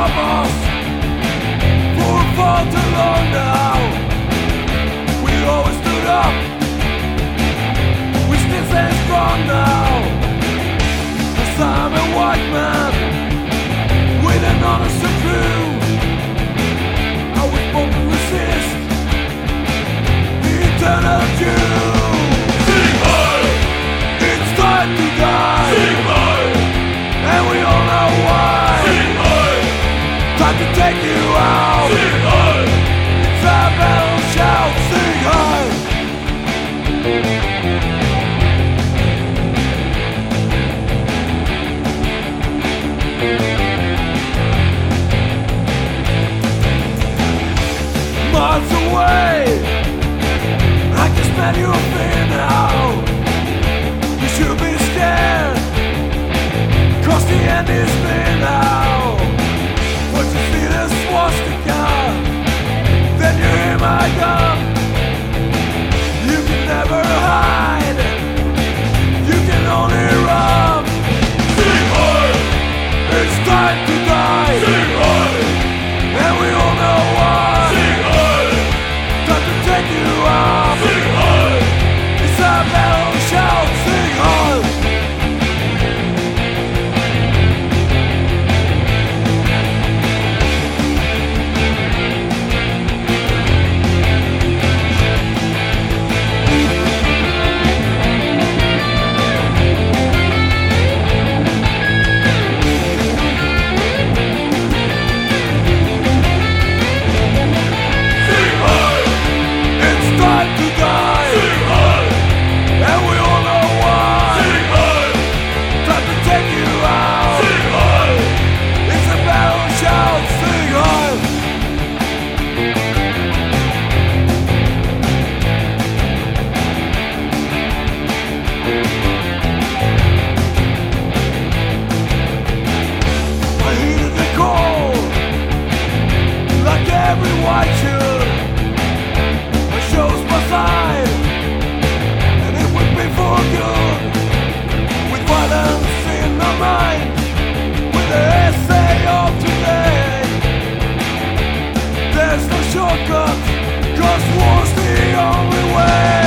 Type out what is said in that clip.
from us for far too long now. We always stood up. We still stand strong now. Cause I'm a white man with an honest and. miles away. I can smell your fear now. You should be scared. Cause the end is near. Cause war's the only way.